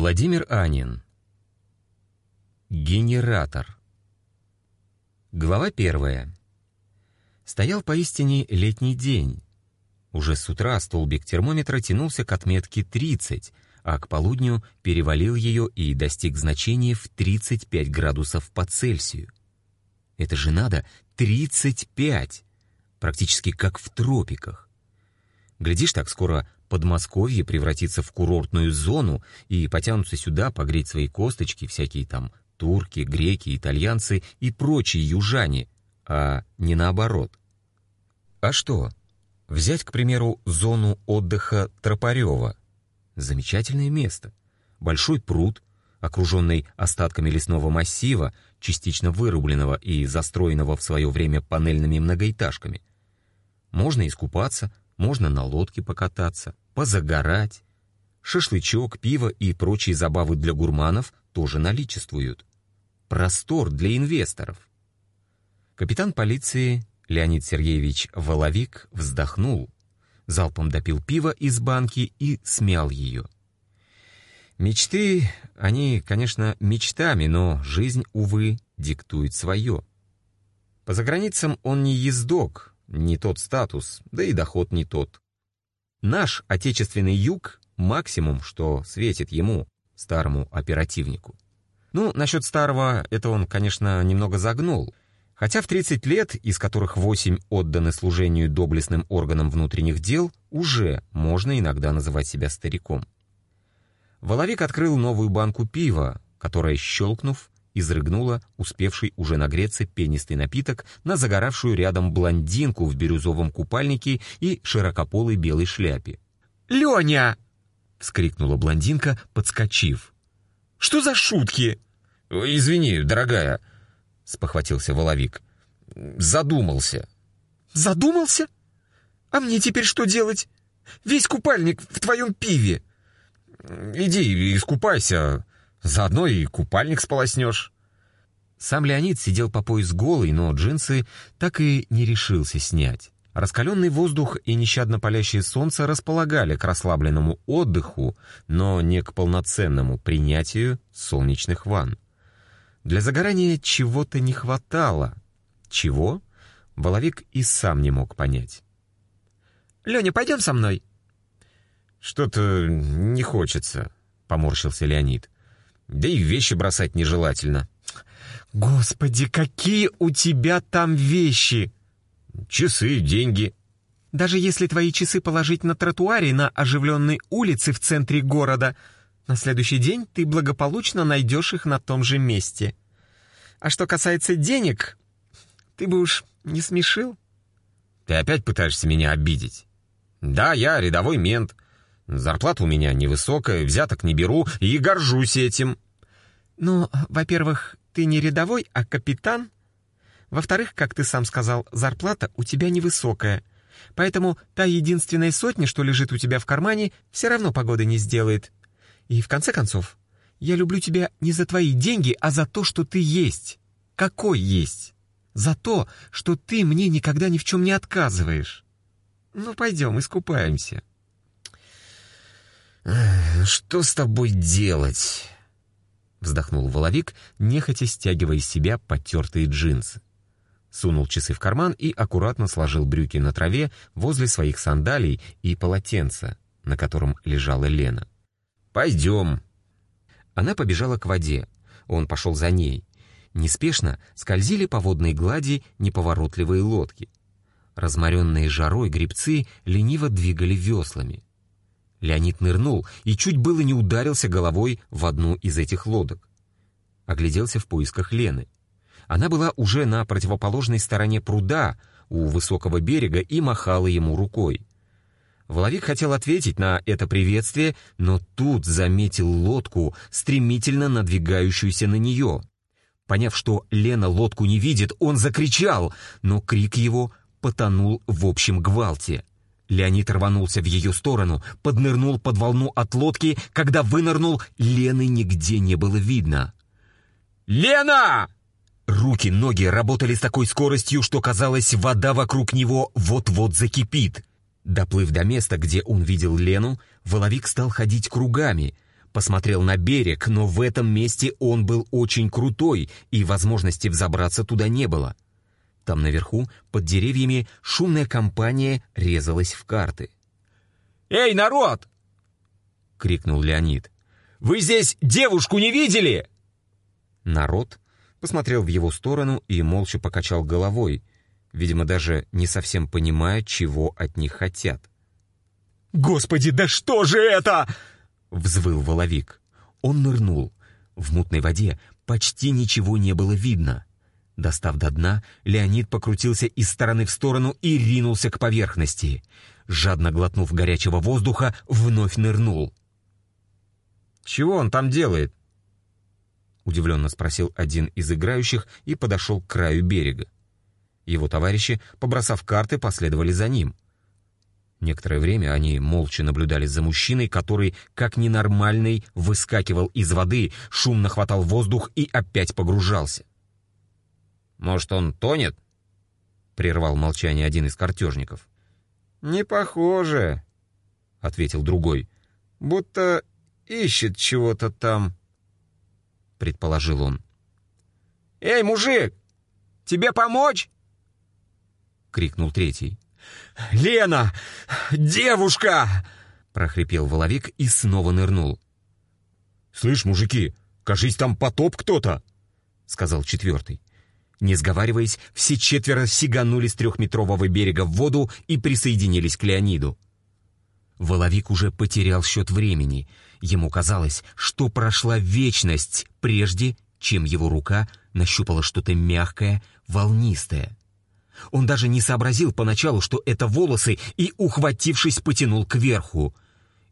Владимир Анин. Генератор. Глава первая. Стоял поистине летний день. Уже с утра столбик термометра тянулся к отметке 30, а к полудню перевалил ее и достиг значения в 35 градусов по Цельсию. Это же надо 35! Практически как в тропиках. Глядишь, так скоро Подмосковье превратится в курортную зону и потянутся сюда погреть свои косточки всякие там турки, греки, итальянцы и прочие южане, а не наоборот. А что? Взять, к примеру, зону отдыха Тропарева. Замечательное место. Большой пруд, окруженный остатками лесного массива, частично вырубленного и застроенного в свое время панельными многоэтажками. Можно искупаться, можно на лодке покататься, позагорать. Шашлычок, пиво и прочие забавы для гурманов тоже наличествуют. Простор для инвесторов. Капитан полиции Леонид Сергеевич Воловик вздохнул, залпом допил пиво из банки и смял ее. Мечты, они, конечно, мечтами, но жизнь, увы, диктует свое. По заграницам он не ездок, не тот статус, да и доход не тот. Наш отечественный юг — максимум, что светит ему, старому оперативнику. Ну, насчет старого, это он, конечно, немного загнул. Хотя в 30 лет, из которых 8 отданы служению доблестным органам внутренних дел, уже можно иногда называть себя стариком. Воловик открыл новую банку пива, которая, щелкнув, изрыгнула успевший уже нагреться пенистый напиток на загоравшую рядом блондинку в бирюзовом купальнике и широкополой белой шляпе. «Леня!» — вскрикнула блондинка, подскочив. «Что за шутки?» «Извини, дорогая», — спохватился Воловик. «Задумался». «Задумался? А мне теперь что делать? Весь купальник в твоем пиве». «Иди искупайся, Заодно и купальник сполоснешь. Сам Леонид сидел по пояс голый, но джинсы так и не решился снять. Раскаленный воздух и нещадно палящее солнце располагали к расслабленному отдыху, но не к полноценному принятию солнечных ванн. Для загорания чего-то не хватало. Чего? Воловик и сам не мог понять. «Леня, пойдем со мной?» «Что-то не хочется», — поморщился Леонид. Да и вещи бросать нежелательно. «Господи, какие у тебя там вещи!» «Часы, деньги». «Даже если твои часы положить на тротуаре на оживленной улице в центре города, на следующий день ты благополучно найдешь их на том же месте. А что касается денег, ты бы уж не смешил». «Ты опять пытаешься меня обидеть?» «Да, я рядовой мент». Зарплата у меня невысокая, взяток не беру и горжусь этим. Ну, во-первых, ты не рядовой, а капитан. Во-вторых, как ты сам сказал, зарплата у тебя невысокая. Поэтому та единственная сотня, что лежит у тебя в кармане, все равно погоды не сделает. И в конце концов, я люблю тебя не за твои деньги, а за то, что ты есть. Какой есть? За то, что ты мне никогда ни в чем не отказываешь. Ну, пойдем, искупаемся. «Что с тобой делать?» Вздохнул Воловик, нехотя стягивая из себя потертые джинсы. Сунул часы в карман и аккуратно сложил брюки на траве возле своих сандалий и полотенца, на котором лежала Лена. «Пойдем». Она побежала к воде. Он пошел за ней. Неспешно скользили по водной глади неповоротливые лодки. Разморенные жарой грибцы лениво двигали веслами. Леонид нырнул и чуть было не ударился головой в одну из этих лодок. Огляделся в поисках Лены. Она была уже на противоположной стороне пруда, у высокого берега, и махала ему рукой. Воловик хотел ответить на это приветствие, но тут заметил лодку, стремительно надвигающуюся на нее. Поняв, что Лена лодку не видит, он закричал, но крик его потонул в общем гвалте. Леонид рванулся в ее сторону, поднырнул под волну от лодки. Когда вынырнул, Лены нигде не было видно. «Лена!» Руки, ноги работали с такой скоростью, что казалось, вода вокруг него вот-вот закипит. Доплыв до места, где он видел Лену, Воловик стал ходить кругами. посмотрел на берег, но в этом месте он был очень крутой, и возможности взобраться туда не было. Там наверху, под деревьями, шумная компания резалась в карты. «Эй, народ!» — крикнул Леонид. «Вы здесь девушку не видели?» Народ посмотрел в его сторону и молча покачал головой, видимо, даже не совсем понимая, чего от них хотят. «Господи, да что же это?» — взвыл воловик. Он нырнул. В мутной воде почти ничего не было видно. Достав до дна, Леонид покрутился из стороны в сторону и ринулся к поверхности. Жадно глотнув горячего воздуха, вновь нырнул. «Чего он там делает?» Удивленно спросил один из играющих и подошел к краю берега. Его товарищи, побросав карты, последовали за ним. Некоторое время они молча наблюдали за мужчиной, который, как ненормальный, выскакивал из воды, шумно хватал воздух и опять погружался. «Может, он тонет?» — прервал молчание один из картежников. «Не похоже», — ответил другой. «Будто ищет чего-то там», — предположил он. «Эй, мужик, тебе помочь?» — крикнул третий. «Лена! Девушка!» — прохрипел воловик и снова нырнул. «Слышь, мужики, кажись, там потоп кто-то!» — сказал четвертый. Не сговариваясь, все четверо сиганули с трехметрового берега в воду и присоединились к Леониду. Воловик уже потерял счет времени. Ему казалось, что прошла вечность, прежде чем его рука нащупала что-то мягкое, волнистое. Он даже не сообразил поначалу, что это волосы, и, ухватившись, потянул кверху.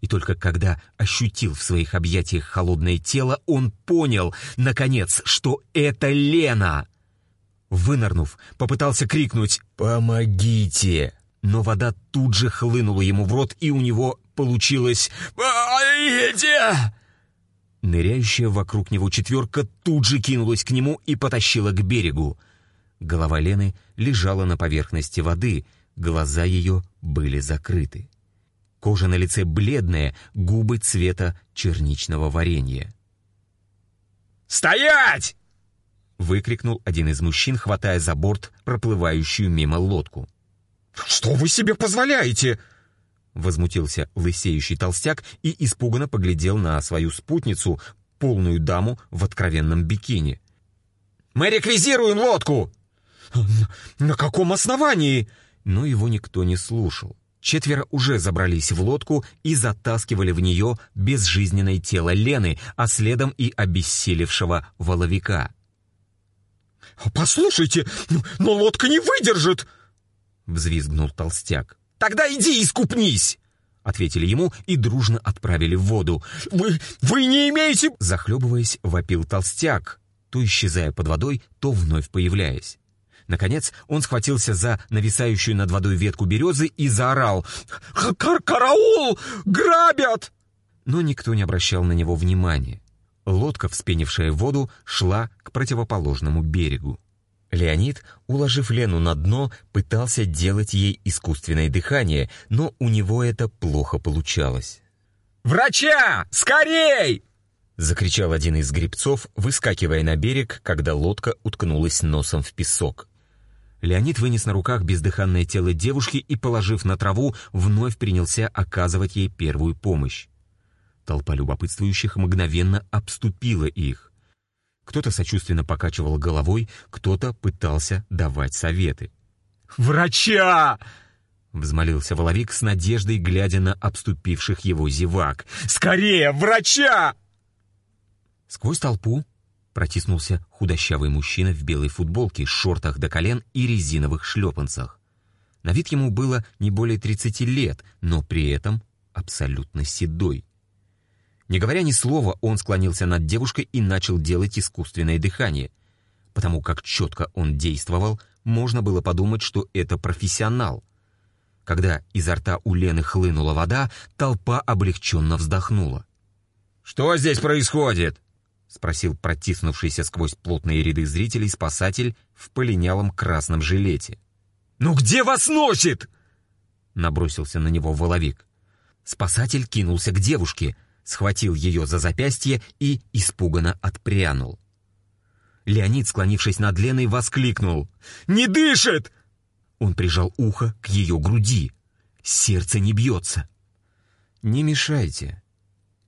И только когда ощутил в своих объятиях холодное тело, он понял, наконец, что это Лена. Вынырнув, попытался крикнуть «Помогите!», но вода тут же хлынула ему в рот, и у него получилось «Помогите!». Ныряющая вокруг него четверка тут же кинулась к нему и потащила к берегу. Голова Лены лежала на поверхности воды, глаза ее были закрыты. Кожа на лице бледная, губы цвета черничного варенья. «Стоять!» — выкрикнул один из мужчин, хватая за борт проплывающую мимо лодку. «Что вы себе позволяете?» Возмутился лысеющий толстяк и испуганно поглядел на свою спутницу, полную даму в откровенном бикини. «Мы реквизируем лодку!» «На каком основании?» Но его никто не слушал. Четверо уже забрались в лодку и затаскивали в нее безжизненное тело Лены, а следом и обессилевшего воловика. «Послушайте, но лодка не выдержит!» — взвизгнул толстяк. «Тогда иди и скупнись!» — ответили ему и дружно отправили в воду. «Вы, вы не имеете...» Захлебываясь, вопил толстяк, то исчезая под водой, то вновь появляясь. Наконец он схватился за нависающую над водой ветку березы и заорал «Кар «Караул! Грабят!» Но никто не обращал на него внимания. Лодка, вспенившая воду, шла к противоположному берегу. Леонид, уложив Лену на дно, пытался делать ей искусственное дыхание, но у него это плохо получалось. «Врача! Скорей!» — закричал один из грибцов, выскакивая на берег, когда лодка уткнулась носом в песок. Леонид вынес на руках бездыханное тело девушки и, положив на траву, вновь принялся оказывать ей первую помощь. Толпа любопытствующих мгновенно обступила их. Кто-то сочувственно покачивал головой, кто-то пытался давать советы. «Врача!» — взмолился Воловик с надеждой, глядя на обступивших его зевак. «Скорее, врача!» Сквозь толпу протиснулся худощавый мужчина в белой футболке, шортах до колен и резиновых шлепанцах. На вид ему было не более 30 лет, но при этом абсолютно седой. Не говоря ни слова, он склонился над девушкой и начал делать искусственное дыхание. Потому как четко он действовал, можно было подумать, что это профессионал. Когда изо рта у Лены хлынула вода, толпа облегченно вздохнула. «Что здесь происходит?» — спросил протиснувшийся сквозь плотные ряды зрителей спасатель в полинялом красном жилете. «Ну где вас носит?» — набросился на него воловик. Спасатель кинулся к девушке. Схватил ее за запястье и испуганно отпрянул. Леонид, склонившись над Леной, воскликнул. «Не дышит!» Он прижал ухо к ее груди. Сердце не бьется. «Не мешайте»,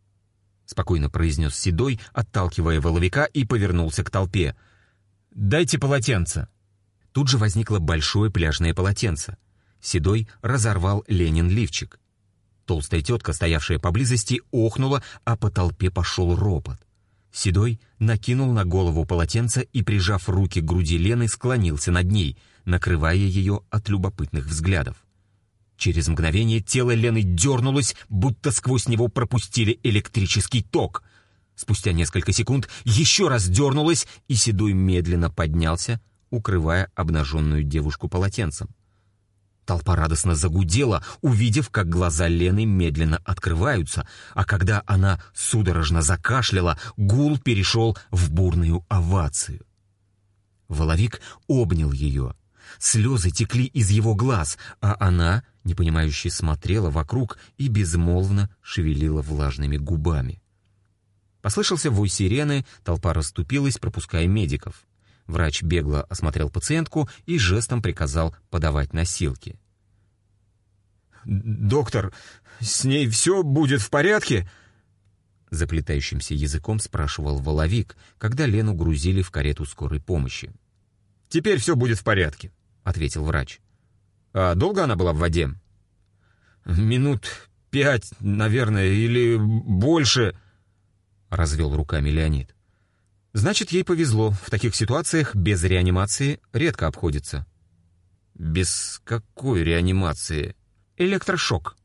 — спокойно произнес Седой, отталкивая воловика и повернулся к толпе. «Дайте полотенце». Тут же возникло большое пляжное полотенце. Седой разорвал Ленин лифчик. Толстая тетка, стоявшая поблизости, охнула, а по толпе пошел ропот. Седой накинул на голову полотенце и, прижав руки к груди Лены, склонился над ней, накрывая ее от любопытных взглядов. Через мгновение тело Лены дернулось, будто сквозь него пропустили электрический ток. Спустя несколько секунд еще раз дернулось, и Седой медленно поднялся, укрывая обнаженную девушку полотенцем. Толпа радостно загудела, увидев, как глаза Лены медленно открываются, а когда она судорожно закашляла, гул перешел в бурную овацию. Воловик обнял ее. Слезы текли из его глаз, а она, непонимающе, смотрела вокруг и безмолвно шевелила влажными губами. Послышался вой сирены, толпа расступилась, пропуская медиков. Врач бегло осмотрел пациентку и жестом приказал подавать носилки. «Доктор, с ней все будет в порядке?» Заплетающимся языком спрашивал Воловик, когда Лену грузили в карету скорой помощи. «Теперь все будет в порядке», — ответил врач. «А долго она была в воде?» «Минут пять, наверное, или больше», — развел руками Леонид. Значит, ей повезло. В таких ситуациях без реанимации редко обходится. Без какой реанимации? Электрошок,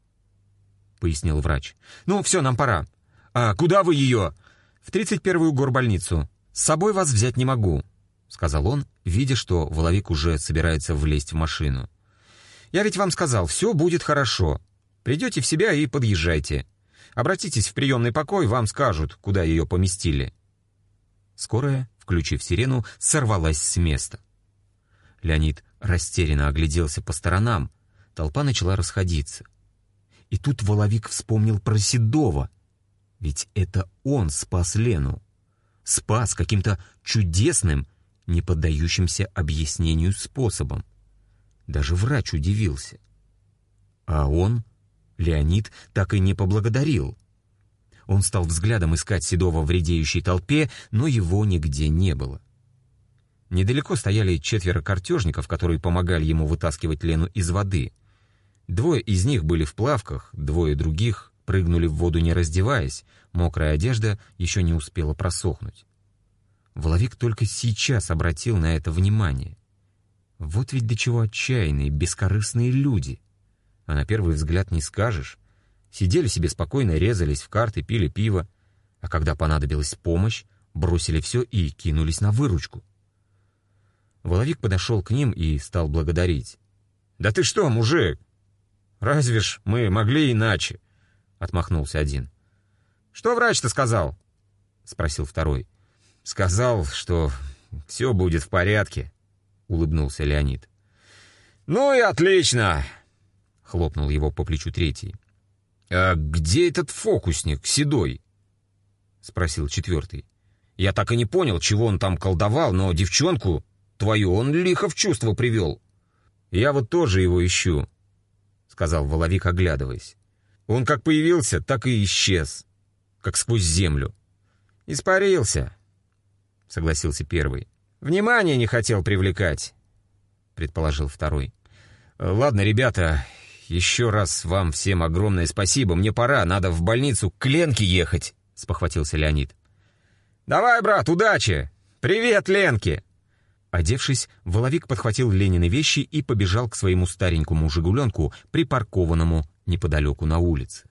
пояснил врач. Ну, все, нам пора. А куда вы ее? В 31-ю горбольницу. С собой вас взять не могу, сказал он, видя, что Воловик уже собирается влезть в машину. Я ведь вам сказал, все будет хорошо. Придете в себя и подъезжайте. Обратитесь в приемный покой, вам скажут, куда ее поместили. Скорая, включив сирену, сорвалась с места. Леонид растерянно огляделся по сторонам. Толпа начала расходиться. И тут Воловик вспомнил про Седова. Ведь это он спас Лену. Спас каким-то чудесным, не поддающимся объяснению способом. Даже врач удивился. А он, Леонид, так и не поблагодарил. Он стал взглядом искать Седова в редеющей толпе, но его нигде не было. Недалеко стояли четверо картежников, которые помогали ему вытаскивать Лену из воды. Двое из них были в плавках, двое других прыгнули в воду не раздеваясь, мокрая одежда еще не успела просохнуть. Воловик только сейчас обратил на это внимание. Вот ведь до чего отчаянные, бескорыстные люди. А на первый взгляд не скажешь, Сидели себе спокойно, резались в карты, пили пиво. А когда понадобилась помощь, бросили все и кинулись на выручку. Воловик подошел к ним и стал благодарить. «Да ты что, мужик? Разве ж мы могли иначе?» — отмахнулся один. «Что врач-то сказал?» — спросил второй. «Сказал, что все будет в порядке», — улыбнулся Леонид. «Ну и отлично!» — хлопнул его по плечу третий. «А где этот фокусник, седой?» — спросил четвертый. «Я так и не понял, чего он там колдовал, но девчонку твою он лихо в чувство привел». «Я вот тоже его ищу», — сказал Воловик, оглядываясь. «Он как появился, так и исчез, как сквозь землю». «Испарился», — согласился первый. «Внимание не хотел привлекать», — предположил второй. «Ладно, ребята, еще раз вам всем огромное спасибо. Мне пора, надо в больницу к Ленке ехать», — спохватился Леонид. «Давай, брат, удачи! Привет, Ленке!» Одевшись, Воловик подхватил Ленины вещи и побежал к своему старенькому «Жигуленку», припаркованному неподалеку на улице.